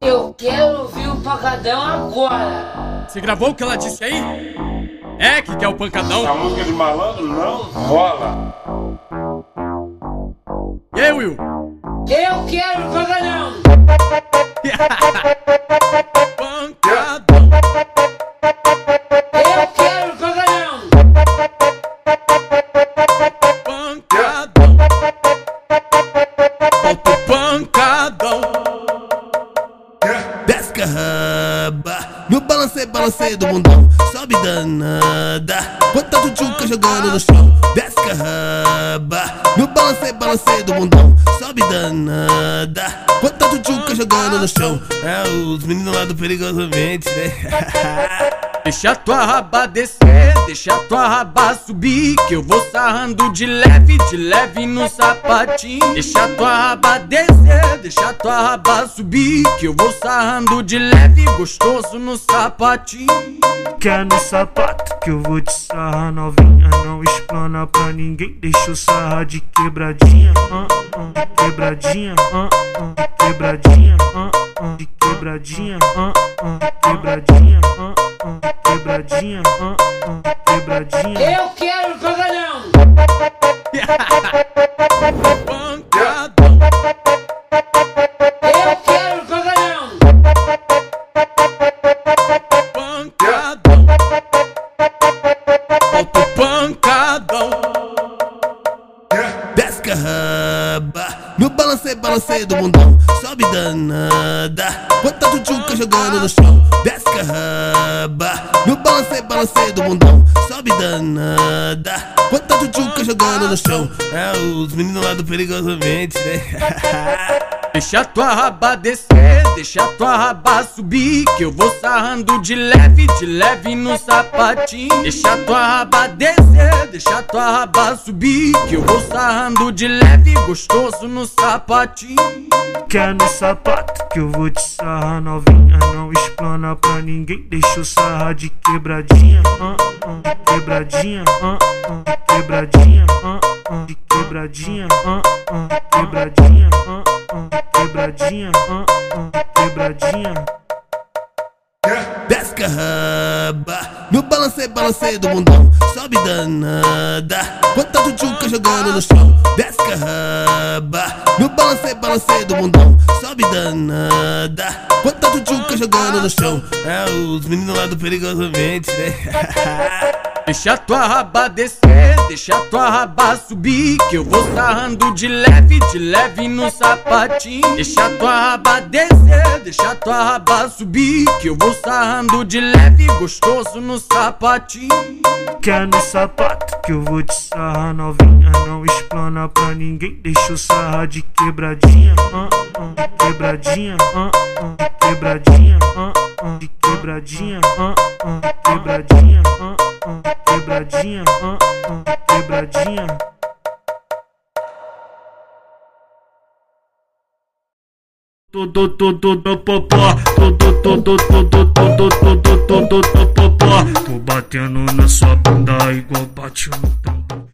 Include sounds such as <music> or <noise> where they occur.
Eu quero ouvir o pancadão agora. Você gravou o que ela disse aí? É que quer o pancadão? A música de malandro não rola. E aí, Will? Eu quero o pancadão. Pancadão. <laughs> balancei, balancei do mundão. Sobe danada, bota tchutchuca jogando no chão. Desce raba no balancei, balancei do mundão. Sobe danada, bota tchutchuca jogando no chão. É os meninos lá do perigosamente, né? <laughs> Deixa tua raba descer, deixa tua raba subir Que eu vou sarrando de leve, de leve no sapatinho. Deixa tua raba descer, deixa tua raba subir Que eu vou sarrando de leve, gostoso no sapatinho. Quer no sapato que eu vou te sarrar novinha Não explana pra ninguém, deixa eu sarrar de quebradinha ah, ah, De quebradinha, ah, de quebradinha, de quebradinha, de quebradinha, de quebradinha, quebradinha. Eu quero o <laughs> Desce raba no balancei, balancei do mundão. Sobe danada, bota tchutchuca jogando no chão. Desce raba no balancei, balancei do mundão. Sobe danada, bota tchutchuca jogando no chão. É os meninos lá do perigosamente, né? <laughs> Deixa tua raba descer, deixa tua raba subir Que eu vou sarrando de leve, de leve no sapatinho. Deixa tua raba descer, deixa tua raba subir Que eu vou sarrando de leve, gostoso no sapatinho. Quer no sapato que eu vou te sarrar novinha Não explana pra ninguém, deixa eu sarrar de quebradinha ah, ah, De quebradinha, ah, de quebradinha, de quebradinha, de quebradinha, quebradinha, ah, ah, quebradinha Desce raba no balancei, balancei do mundão. Sobe danada, bota tchutchuca jogando no chão. Desce raba no balancei, balancei do mundão. Sobe danada, bota tchutchuca jogando no chão. É os meninos lá do perigosamente, né? <laughs> Deixa tua raba descer, deixa tua raba subir Que eu vou sarrando de leve, de leve no sapatinho. Deixa tua raba descer, deixa tua raba subir Que eu vou sarrando de leve, gostoso no sapatinho. Quer no sapato que eu vou te sarrar novinha Não explana pra ninguém, deixa eu sarrar de quebradinha ah, ah, quebradinha, ah, ah, de quebradinha, ah, ah, de quebradinha, ah, de quebradinha, ah, de quebradinha, ah, ah, de quebradinha Todo, todo, do popó, todo, todo, todo, todo, todo, todo, do popó. Tô batendo na sua bunda igual bate no tambor.